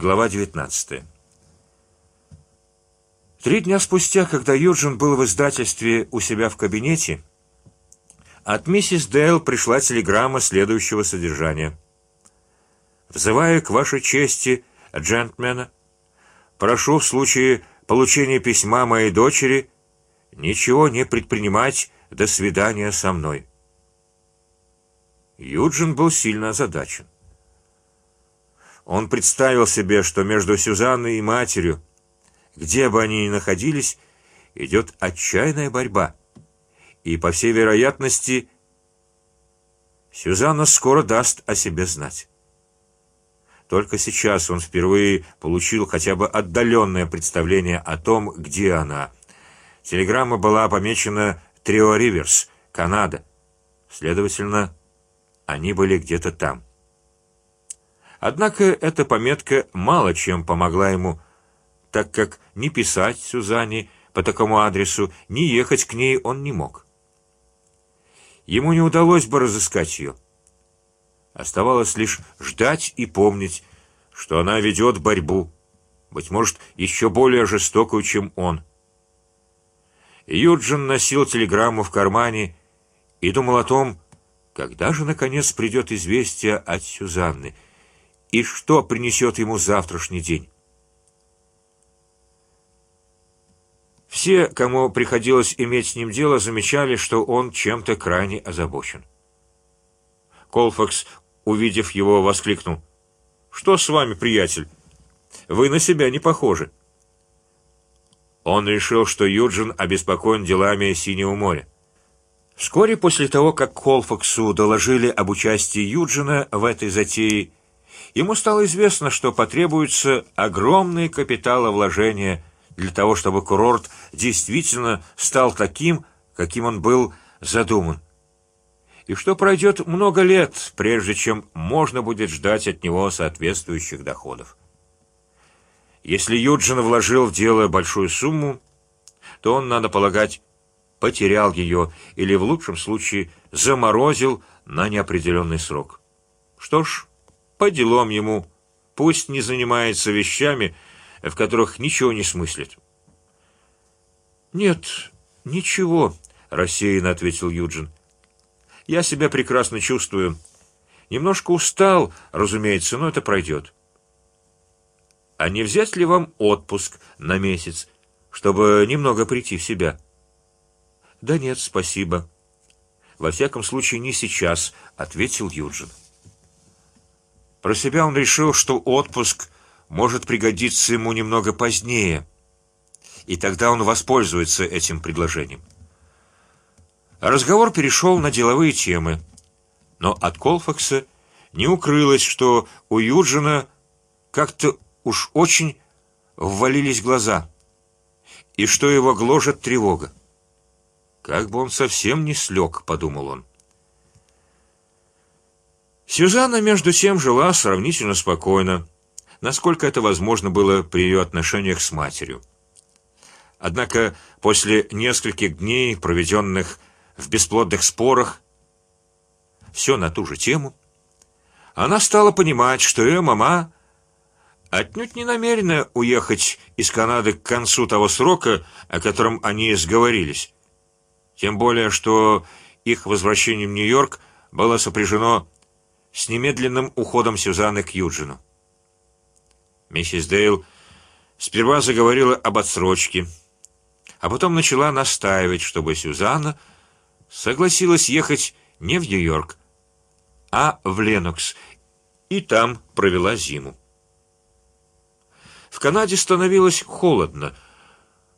Глава 19. Три дня спустя, когда Юджин был в издательстве у себя в кабинете, от миссис Дейл пришла телеграмма следующего содержания: "Взываю к вашей чести, джентльмена, прошу в случае получения письма моей дочери ничего не предпринимать до свидания со мной". Юджин был сильно озадачен. Он представил себе, что между Сюзанной и матерью, где бы они ни находились, идет отчаянная борьба, и по всей вероятности Сюзанна скоро даст о себе знать. Только сейчас он впервые получил хотя бы отдаленное представление о том, где она. Телеграмма была помечена Трио Риверс, Канада. Следовательно, они были где-то там. Однако эта пометка мало чем помогла ему, так как не писать Сюзанне по такому адресу, ни ехать к ней он не мог. Ему не удалось бы разыскать ее. Оставалось лишь ждать и помнить, что она ведет борьбу, быть может, еще более жестокую, чем он. Юджин носил телеграмму в кармане и думал о том, когда же наконец придет известие от Сюзанны и что принесет ему завтрашний день? Все, кому приходилось иметь с ним дело, замечали, что он чем-то крайне озабочен. Колфакс, увидев его, воскликнул: "Что с вами, приятель? Вы на себя не похожи." Он решил, что Юджин обеспокоен делами Синего моря. Вскоре после того, как Колфаксу доложили об участии Юджина в этой затее, ему стало известно, что потребуется огромные капиталовложения для того, чтобы курорт действительно стал таким, каким он был задуман, и что пройдет много лет, прежде чем можно будет ждать от него соответствующих доходов. Если Юджин вложил в дело большую сумму, то он, надо полагать, потерял ее или в лучшем случае заморозил на неопределенный срок. Что ж, по делам ему, пусть не занимается вещами, в которых ничего не смыслит. Нет, ничего, рассеянно ответил Юджин. Я себя прекрасно чувствую. Немножко устал, разумеется, но это пройдет. А не взять ли вам отпуск на месяц, чтобы немного прийти в себя? Да нет, спасибо. Во всяком случае не сейчас, ответил Юджин. Про себя он решил, что отпуск может пригодиться ему немного позднее, и тогда он воспользуется этим предложением. Разговор перешел на деловые темы, но от Колфакса не укрылось, что у Юджина как-то уж очень ввалились глаза, и что его гложет тревога. Как бы он совсем не слег, подумал он. Сюзанна между тем жила сравнительно спокойно, насколько это возможно было при ее отношениях с матерью. Однако после нескольких дней, проведенных в бесплодных спорах, все на ту же тему, она стала понимать, что ее мама отнюдь не намерена уехать из Канады к концу того срока, о котором они сговорились тем более, что их возвращение в Нью-Йорк было сопряжено с немедленным уходом Сюзанны к Юджину. Миссис Дейл сперва заговорила об отсрочке, а потом начала настаивать, чтобы Сюзанна согласилась ехать не в Нью-Йорк, а в Ленокс, и там провела зиму. В Канаде становилось холодно,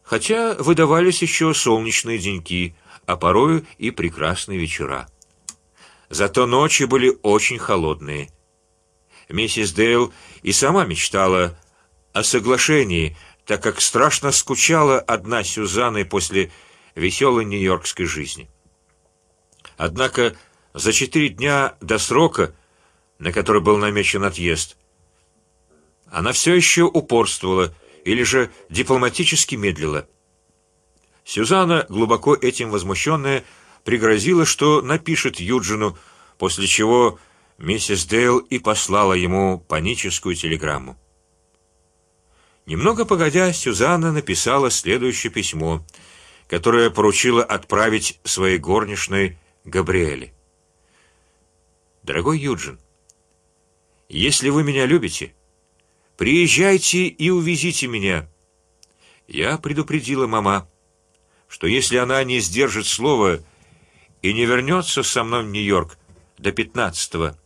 хотя выдавались еще солнечные деньки, а порою и прекрасные вечера. Зато ночи были очень холодные. Миссис Дейл и сама мечтала о соглашении, так как страшно скучала одна Сюзанной после веселой нью-йоркской жизни. Однако за четыре дня до срока, на который был намечен отъезд, она все еще упорствовала или же дипломатически медлила. Сюзанна, глубоко этим возмущенная, пригрозила, что напишет Юджину, после чего миссис Дейл и послала ему паническую телеграмму. Немного погодя, Сюзанна написала следующее письмо, которое поручила отправить своей горничной Габриэле. Дорогой Юджин, если вы меня любите, приезжайте и увезите меня. Я предупредила мама, что если она не сдержит слова и не вернется со мной в Нью-Йорк до пятнадцатого,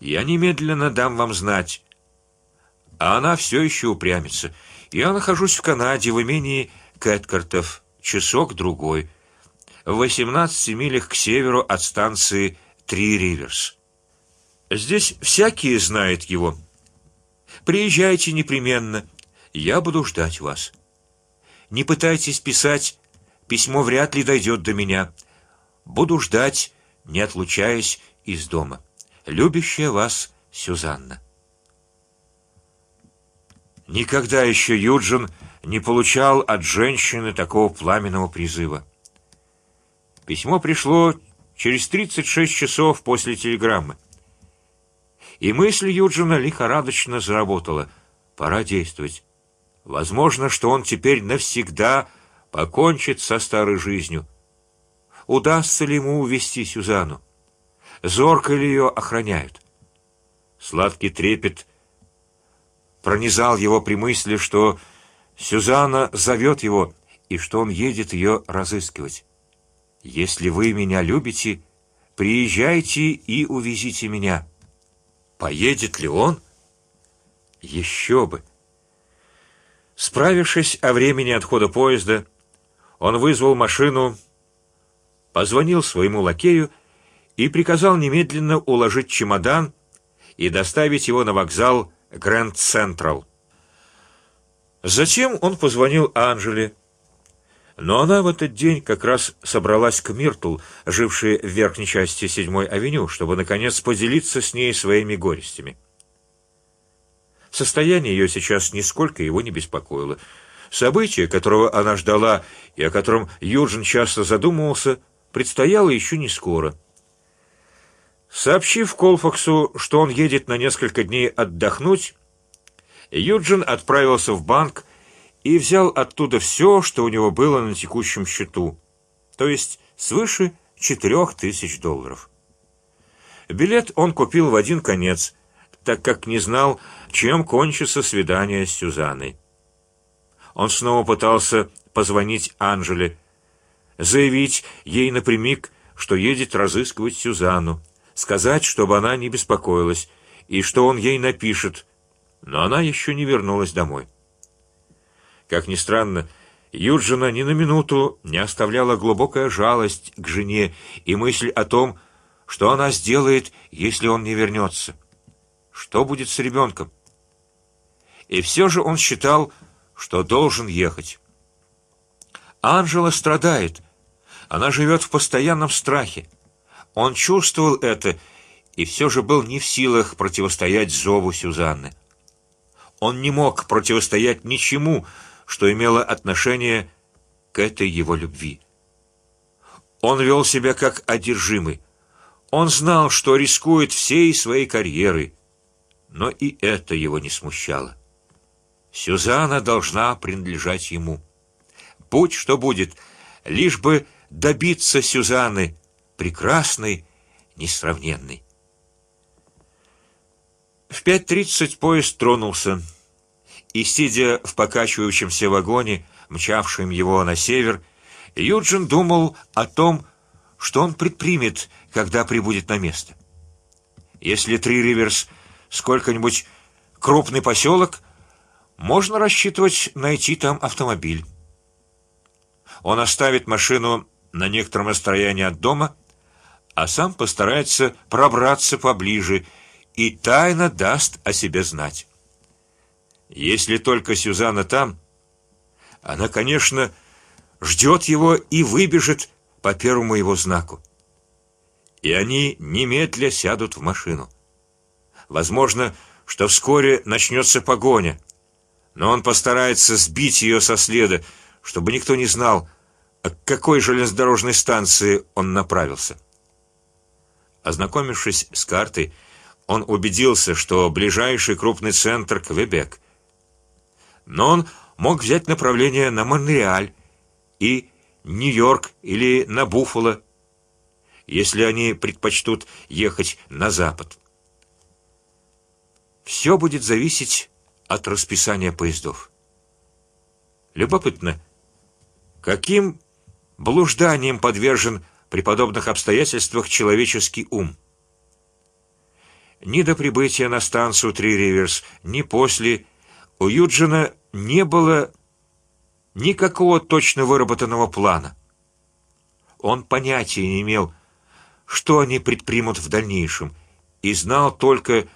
я немедленно дам вам знать. А она все еще упрямится. Я нахожусь в Канаде в имении Кэткартов, часок другой, в восемнадцати милях к северу от станции Три Риверс. Здесь всякие знают его. Приезжайте непременно, я буду ждать вас. Не пытайтесь писать, письмо вряд ли дойдет до меня. Буду ждать, не отлучаясь из дома. Любящая вас Сюзанна. Никогда еще Юджин не получал от женщины такого пламенного призыва. Письмо пришло через 36 часов после телеграммы, и мысль Юджина лихорадочно заработала. Пора действовать. Возможно, что он теперь навсегда покончит со старой жизнью. Удастся ли ему увести Сюзану? Зорко ли ее охраняют? Сладкий трепет пронизал его при мысли, что Сюзанна зовет его и что он едет ее разыскивать. Если вы меня любите, приезжайте и увезите меня. Поедет ли он? Еще бы. Справившись о времени отхода поезда, он вызвал машину, позвонил своему лакею и приказал немедленно уложить чемодан и доставить его на вокзал Гранд Централ. Затем он позвонил Анжеле, но она в этот день как раз собралась к Миртл, жившей в верхней части седьмой авеню, чтобы наконец поделиться с ней своими горестями. Состояние ее сейчас нисколько его не беспокоило. Событие, которого она ждала и о котором Юджин часто задумывался, предстояло еще не скоро. Сообщив Колфаксу, что он едет на несколько дней отдохнуть, Юджин отправился в банк и взял оттуда все, что у него было на текущем счету, то есть свыше четырех тысяч долларов. Билет он купил в один конец, так как не знал, чем кончится свидание с Сюзанной. Он снова пытался позвонить Анжеле, заявить ей напрямик, что едет разыскивать Сюзанну сказать, чтобы она не беспокоилась и что он ей напишет, но она еще не вернулась домой. Как ни странно, Юджина ни на минуту не оставляла глубокая жалость к жене и мысль о том, что она сделает, если он не вернется. Что будет с ребенком? И все же он считал, что должен ехать. Анжела страдает, она живет в постоянном страхе. Он чувствовал это и все же был не в силах противостоять зову Сюзанны. Он не мог противостоять ничему, что имело отношение к этой его любви. Он вел себя как одержимый. Он знал, что рискует всей своей карьерой, но и это его не смущало. Сюзанна должна принадлежать ему. Будь что будет, лишь бы добиться Сюзанны, прекрасный, несравненный. В пять тридцать поезд тронулся, и сидя в покачивающемся вагоне, мчавшем его на север, Юджин думал о том, что он предпримет, когда прибудет на место. Если Три Риверс сколько-нибудь крупный поселок, можно рассчитывать найти там автомобиль. Он оставит машину на некотором расстоянии от дома а сам постарается пробраться поближе и тайно даст о себе знать. Если только Сюзанна там, она, конечно, ждет его и выбежит по первому его знаку. И они немедля сядут в машину. Возможно, что вскоре начнется погоня, но он постарается сбить ее со следа, чтобы никто не знал, к какой железнодорожной станции он направился. Ознакомившись с картой, он убедился, что ближайший крупный центр Квебек. но он мог взять направление на Монреаль и Нью-Йорк или на Буффало, если они предпочтут ехать на запад. Все будет зависеть от расписания поездов. Любопытно, каким блужданием подвержен при подобных обстоятельствах человеческий ум. Ни до прибытия на станцию Три Риверс, ни после у Юджина не было никакого точно выработанного плана. Он понятия не имел, что они предпримут в дальнейшем, и знал только,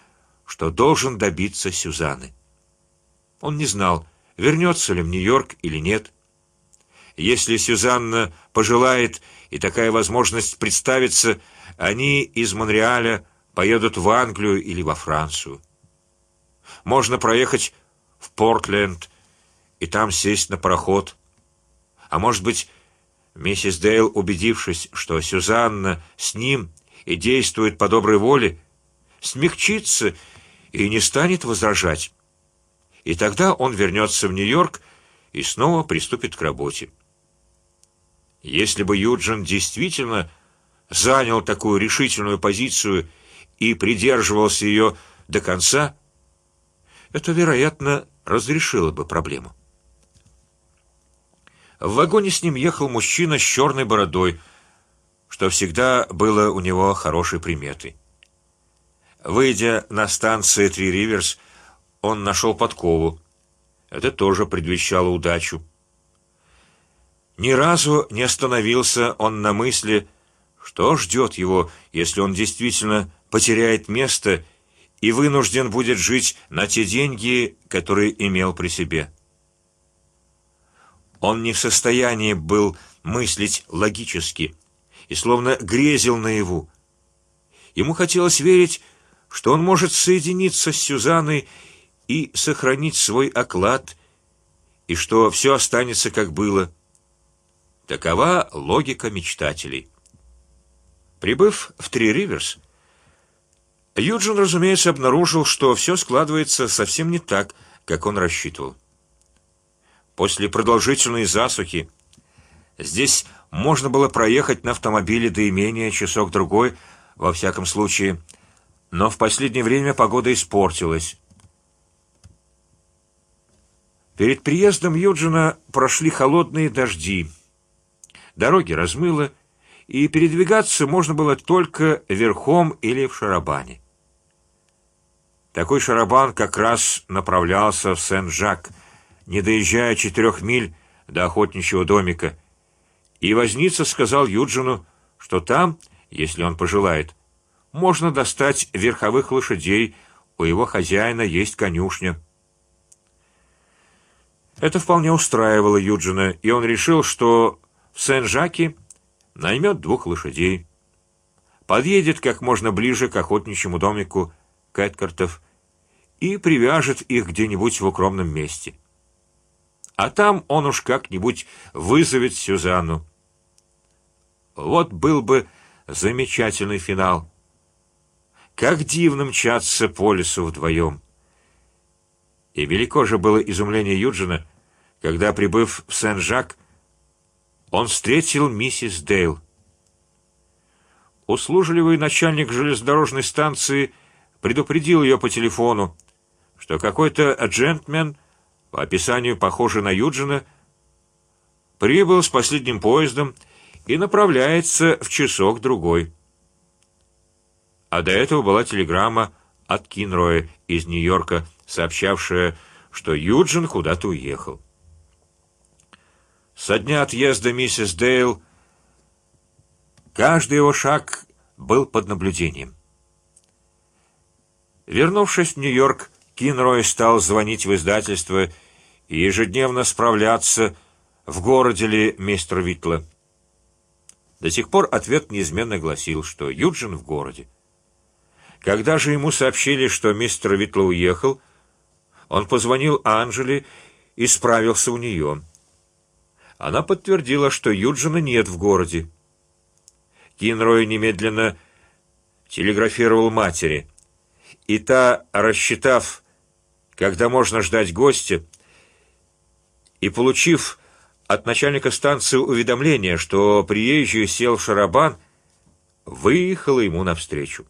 что должен добиться Сюзаны. Он не знал, вернется ли в Нью-Йорк или нет. Если Сюзанна пожелает и такая возможность представится, они из Монреаля поедут в Англию или во Францию. Можно проехать в Портленд и там сесть на пароход. А может быть, миссис Дейл, убедившись, что Сюзанна с ним и действует по доброй воле, смягчится и не станет возражать. И тогда он вернется в Нью-Йорк и снова приступит к работе. Если бы Юджин действительно занял такую решительную позицию и придерживался ее до конца, это, вероятно, разрешило бы проблему. В вагоне с ним ехал мужчина с черной бородой, что всегда было у него хорошей приметой. Выйдя на станции Три Риверс, он нашел подкову. Это тоже предвещало удачу. Ни разу не остановился он на мысли, что ждет его, если он действительно потеряет место и вынужден будет жить на те деньги, которые имел при себе. Он не в состоянии был мыслить логически и словно грезил наяву. Ему хотелось верить, что он может соединиться с Сюзанной и сохранить свой оклад, и что все останется как было. Такова логика мечтателей. Прибыв в Три Риверс, Юджин, разумеется, обнаружил, что все складывается совсем не так, как он рассчитывал. После продолжительной засухи здесь можно было проехать на автомобиле до имения часок другой, во всяком случае, но в последнее время погода испортилась. Перед приездом Юджина прошли холодные дожди, дороги размыло, и передвигаться можно было только верхом или в шарабане. Такой шарабан как раз направлялся в Сен-Жак, не доезжая четырех миль до охотничьего домика, и возница сказал Юджину, что там, если он пожелает, можно достать верховых лошадей, у его хозяина есть конюшня. Это вполне устраивало Юджина, и он решил, что в Сен-Жаке наймет двух лошадей, подъедет как можно ближе к охотничьему домику Кэткартов и привяжет их где-нибудь в укромном месте. А там он уж как-нибудь вызовет Сюзанну. Вот был бы замечательный финал. Как дивно мчаться по лесу вдвоем. И велико же было изумление Юджина, когда, прибыв в Сен-Жак, он встретил миссис Дейл. Услужливый начальник железнодорожной станции предупредил ее по телефону, что какой-то джентльмен, по описанию похожий на Юджина, прибыл с последним поездом и направляется в часок другой. А до этого была телеграмма от Кинроя из Нью-Йорка, сообщавшая, что Юджин куда-то уехал. Со дня отъезда миссис Дейл каждый его шаг был под наблюдением. Вернувшись в Нью-Йорк, Кинрой стал звонить в издательство и ежедневно справляться, в городе ли мистер Витла. До сих пор ответ неизменно гласил, что Юджин в городе. Когда же ему сообщили, что мистер Витла уехал, он позвонил Анжели и справился у нее. Она подтвердила, что Юджина нет в городе. Кинрой немедленно телеграфировал матери, и та, рассчитав, когда можно ждать гостя, и получив от начальника станции уведомление, что приезжий сел в шарабан, выехала ему навстречу.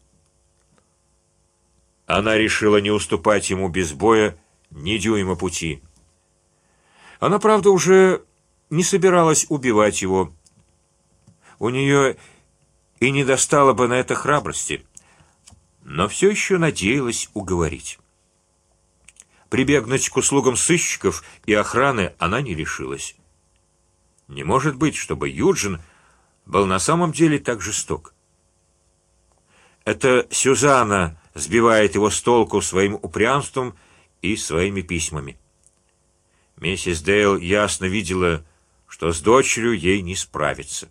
Она решила не уступать ему без боя ни дюйма пути. Она, правда, уже не собиралась убивать его. У нее и не достало бы на это храбрости, но все еще надеялась уговорить. Прибегнуть к услугам сыщиков и охраны она не решилась. Не может быть, чтобы Юджин был на самом деле так жесток. Это Сюзанна сбивает его с толку своим упрямством и своими письмами. Миссис Дейл ясно видела, что с дочерью ей не справиться.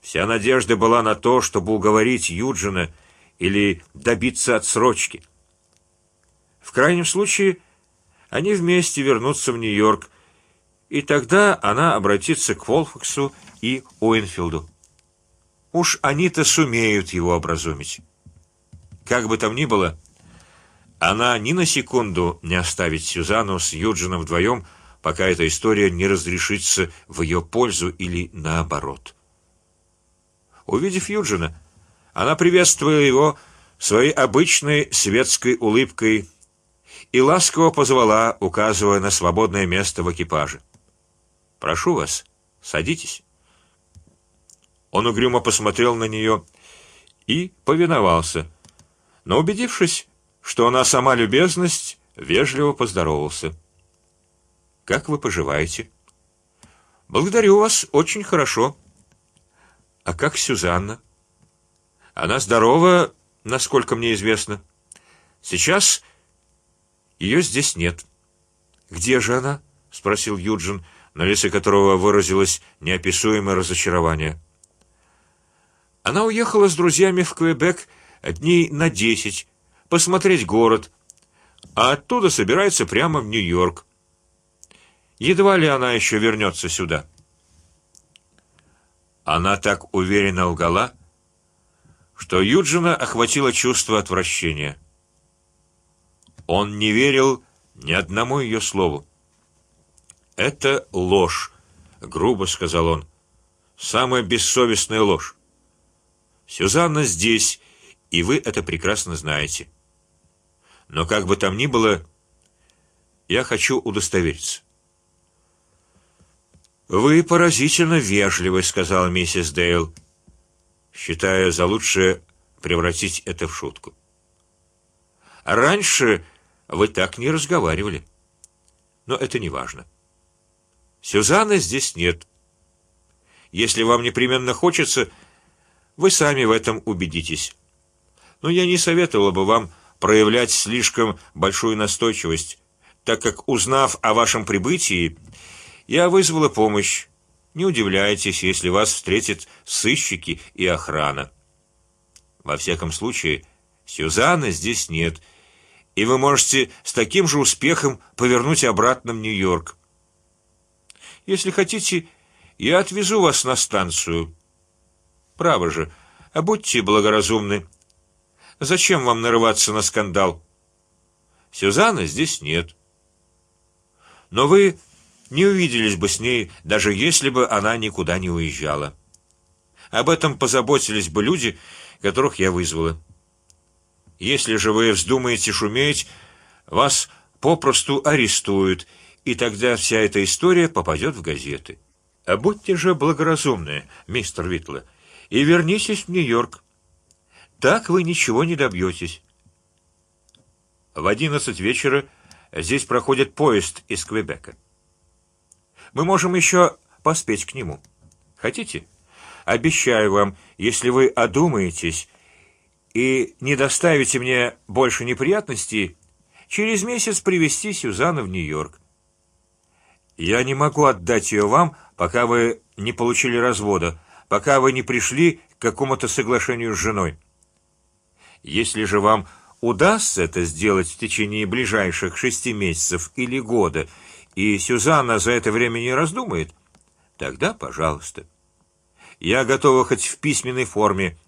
Вся надежда была на то, чтобы уговорить Юджина или добиться отсрочки. В крайнем случае они вместе вернутся в Нью-Йорк, и тогда она обратится к Волфаксу и Уинфилду. Уж они-то сумеют его образумить. Как бы там ни было, она ни на секунду не оставит Сюзанну с Юджином вдвоем, пока эта история не разрешится в ее пользу или наоборот. Увидев Юджина, она приветствовала его своей обычной светской улыбкой и ласково позвала, указывая на свободное место в экипаже. Прошу вас, садитесь. Он угрюмо посмотрел на нее и повиновался, но убедившись, что она сама любезность, вежливо поздоровался. Как вы поживаете? Благодарю вас, очень хорошо. А как Сюзанна? Она здорова, насколько мне известно. Сейчас ее здесь нет. Где же она? спросил Юджин, на лице которого выразилось неописуемое разочарование. Она уехала с друзьями в Квебек дней на десять посмотреть город, а оттуда собирается прямо в Нью-Йорк. Едва ли она еще вернется сюда. Она так уверенно лгала, что Юджина охватило чувство отвращения. Он не верил ни одному ее слову. Это ложь, грубо сказал он, самая бессовестная ложь. Сюзанна здесь, и вы это прекрасно знаете. Но как бы там ни было, я хочу удостовериться. Вы поразительно вежливы, сказала миссис Дейл, считая за лучшее превратить это в шутку. Раньше вы так не разговаривали, но это не важно. Сюзанны здесь нет. Если вам непременно хочется, вы сами в этом убедитесь. Но я не советовала бы вам проявлять слишком большую настойчивость, так как узнав о вашем прибытии, я вызвала помощь. Не удивляйтесь, если вас встретят сыщики и охрана. Во всяком случае, Сюзанны здесь нет, и вы можете с таким же успехом повернуть обратно в Нью-Йорк. Если хотите, я отвезу вас на станцию. Право же, а будьте благоразумны. Зачем вам нарываться на скандал? Сюзанны здесь нет. Но вы не увиделись бы с ней, даже если бы она никуда не уезжала. Об этом позаботились бы люди, которых я вызвала. Если же вы вздумаете шуметь, вас попросту арестуют, и тогда вся эта история попадет в газеты. А будьте же благоразумны, мистер Витла, и вернитесь в Нью-Йорк. Так вы ничего не добьетесь. В одиннадцать вечера здесь проходит поезд из Квебека. Мы можем еще поспеть к нему. Хотите? Обещаю вам, если вы одумаетесь и не доставите мне больше неприятностей, через месяц привести Сюзанну в Нью-Йорк. Я не могу отдать ее вам, пока вы не получили развода, пока вы не пришли к какому-то соглашению с женой. Если же вам удастся это сделать в течение ближайших шести месяцев или года, и Сюзанна за это время не раздумает, тогда, пожалуйста, я готова хоть в письменной форме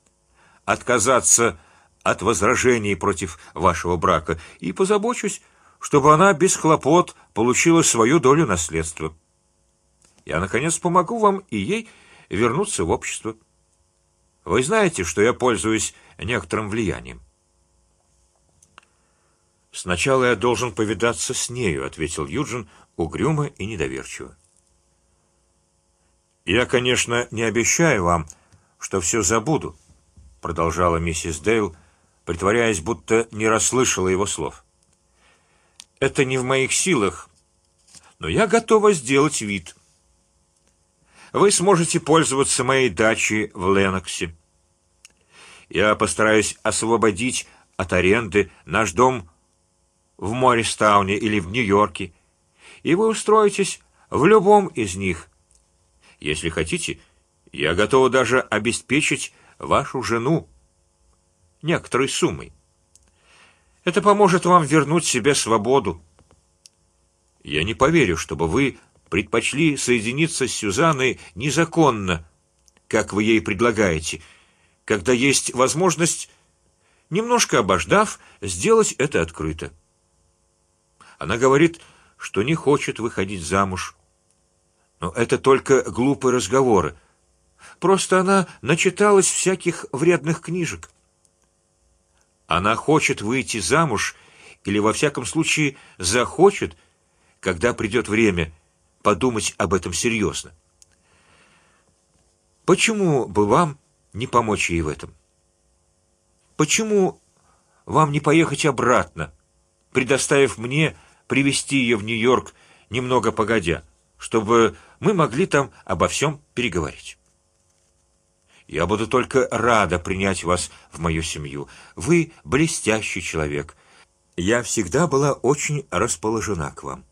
отказаться от возражений против вашего брака и позабочусь, чтобы она без хлопот получила свою долю наследства. Я наконец помогу вам и ей вернуться в общество. Вы знаете, что я пользуюсь некоторым влиянием. Сначала я должен повидаться с нею, ответил Юджин угрюмо и недоверчиво. Я, конечно, не обещаю вам, что все забуду, продолжала миссис Дейл, притворяясь, будто не расслышала его слов. Это не в моих силах, но я готова сделать вид. Вы сможете пользоваться моей дачей в Леноксе. Я постараюсь освободить от аренды наш дом в Морристауне или в Нью-Йорке, и вы устроитесь в любом из них. Если хотите, я готова даже обеспечить вашу жену некоторой суммой. Это поможет вам вернуть себе свободу. Я не поверю, чтобы вы предпочли соединиться с Сюзанной незаконно, как вы ей предлагаете, когда есть возможность, немножко обождав, сделать это открыто. Она говорит, что не хочет выходить замуж, но это только глупые разговоры. Просто она начиталась всяких вредных книжек. Она хочет выйти замуж или во всяком случае захочет, когда придет время подумать об этом серьезно. Почему бы вам не помочь ей в этом? Почему вам не поехать обратно, предоставив мне привести ее в Нью-Йорк немного погодя, чтобы мы могли там обо всем переговорить? Я буду только рада принять вас в мою семью. Вы блестящий человек. Я всегда была очень расположена к вам.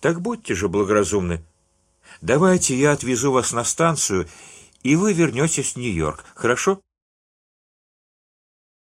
Так будьте же благоразумны. Давайте я отвезу вас на станцию, и вы вернетесь в Нью-Йорк. Хорошо?